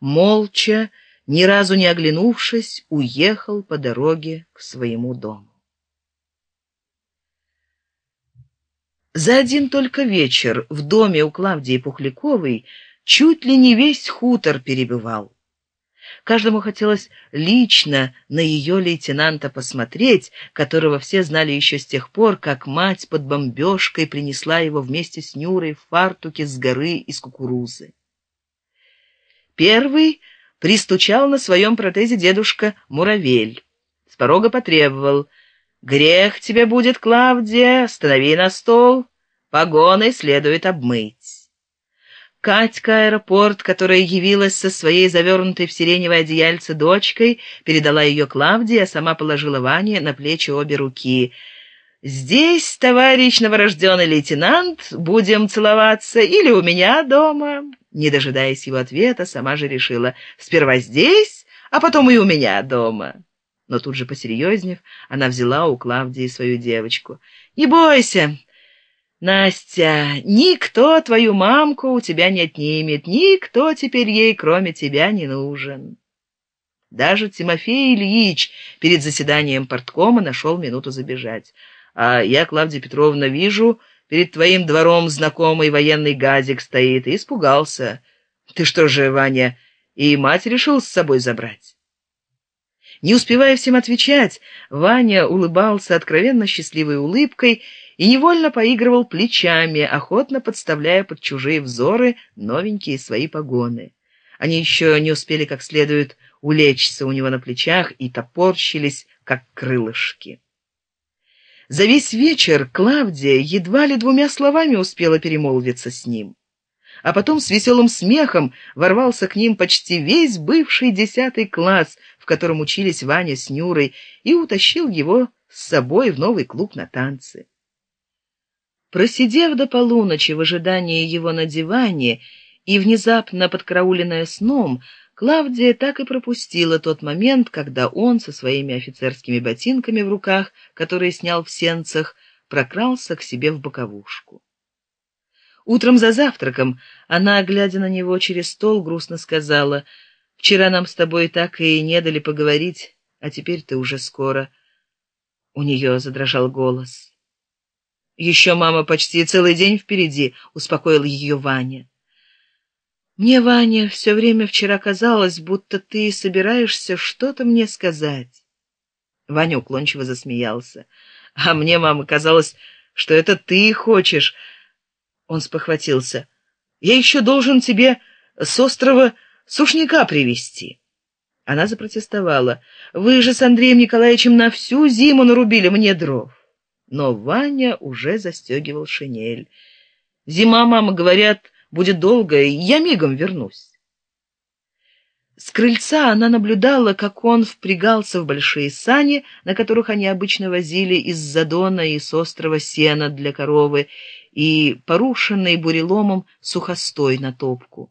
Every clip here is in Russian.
молча, ни разу не оглянувшись, уехал по дороге к своему дому. За один только вечер в доме у Клавдии Пухляковой чуть ли не весь хутор перебывал. Каждому хотелось лично на ее лейтенанта посмотреть, которого все знали еще с тех пор, как мать под бомбежкой принесла его вместе с Нюрой в фартуке с горы из кукурузы. Первый пристучал на своем протезе дедушка Муравель. С порога потребовал — Грех тебе будет, Клавдия, станови на стол, погоны следует обмыть. Катька аэропорт, которая явилась со своей завернутой в сиреневое одеяльце дочкой, передала ее Клавдии, а сама положила Ване на плечи обе руки. «Здесь, товарищ новорожденный лейтенант, будем целоваться или у меня дома?» Не дожидаясь его ответа, сама же решила «Сперва здесь, а потом и у меня дома» но тут же посерьезнев, она взяла у Клавдии свою девочку. «Не бойся, Настя, никто твою мамку у тебя не отнимет, никто теперь ей, кроме тебя, не нужен». Даже Тимофей Ильич перед заседанием порткома нашел минуту забежать. «А я, Клавдия Петровна, вижу, перед твоим двором знакомый военный газик стоит, и испугался. Ты что же, Ваня, и мать решил с собой забрать?» Не успевая всем отвечать, Ваня улыбался откровенно счастливой улыбкой и невольно поигрывал плечами, охотно подставляя под чужие взоры новенькие свои погоны. Они еще не успели как следует улечься у него на плечах и топорщились, как крылышки. За весь вечер Клавдия едва ли двумя словами успела перемолвиться с ним а потом с веселым смехом ворвался к ним почти весь бывший десятый класс, в котором учились Ваня с Нюрой, и утащил его с собой в новый клуб на танцы. Просидев до полуночи в ожидании его на диване и внезапно подкарауленная сном, Клавдия так и пропустила тот момент, когда он со своими офицерскими ботинками в руках, которые снял в сенцах, прокрался к себе в боковушку. Утром за завтраком она, глядя на него через стол, грустно сказала, «Вчера нам с тобой так и не дали поговорить, а теперь ты уже скоро». У нее задрожал голос. «Еще мама почти целый день впереди», — успокоил ее Ваня. «Мне, Ваня, все время вчера казалось, будто ты собираешься что-то мне сказать». Ваня уклончиво засмеялся. «А мне, мама, казалось, что это ты хочешь, он спохватился. «Я еще должен тебе с острова сушняка привезти». Она запротестовала. «Вы же с Андреем Николаевичем на всю зиму нарубили мне дров». Но Ваня уже застегивал шинель. «Зима, мама, говорят, будет долгая, я мигом вернусь». С крыльца она наблюдала, как он впрягался в большие сани, на которых они обычно возили из задона и с острова сена для коровы, и порушенный буреломом сухостой на топку.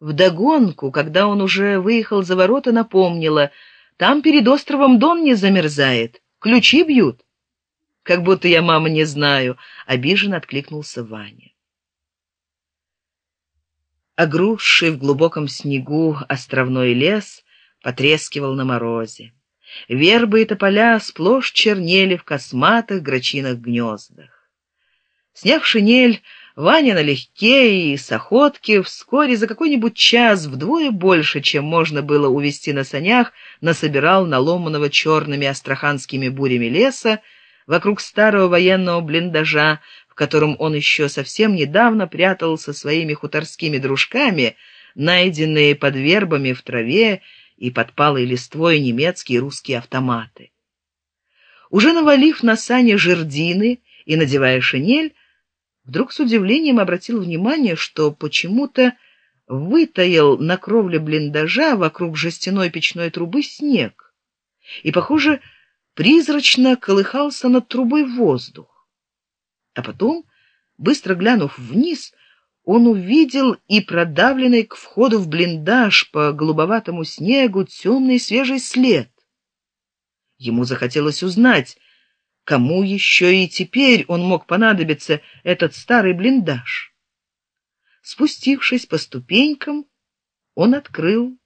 Вдогонку, когда он уже выехал за ворота, напомнила, там перед островом Дон не замерзает, ключи бьют. Как будто я, мама, не знаю, обиженно откликнулся Ваня. Огрузший в глубоком снегу островной лес потрескивал на морозе. Вербы и тополя сплошь чернели в косматых грачиных гнездах. Сняв шинель, Ваня налегке и с охотки вскоре за какой-нибудь час вдвое больше, чем можно было увести на санях, насобирал наломанного черными астраханскими бурями леса вокруг старого военного блиндажа, в котором он еще совсем недавно прятал со своими хуторскими дружками, найденные под вербами в траве и под палой листвой немецкие и русские автоматы. Уже навалив на сани жердины и надевая шинель, вдруг с удивлением обратил внимание, что почему-то вытаял на кровле блиндажа вокруг жестяной печной трубы снег, и, похоже, призрачно колыхался над трубой воздух. А потом, быстро глянув вниз, он увидел и продавленный к входу в блиндаж по голубоватому снегу темный свежий след. Ему захотелось узнать, Кому еще и теперь он мог понадобиться, этот старый блиндаж? Спустившись по ступенькам, Он открыл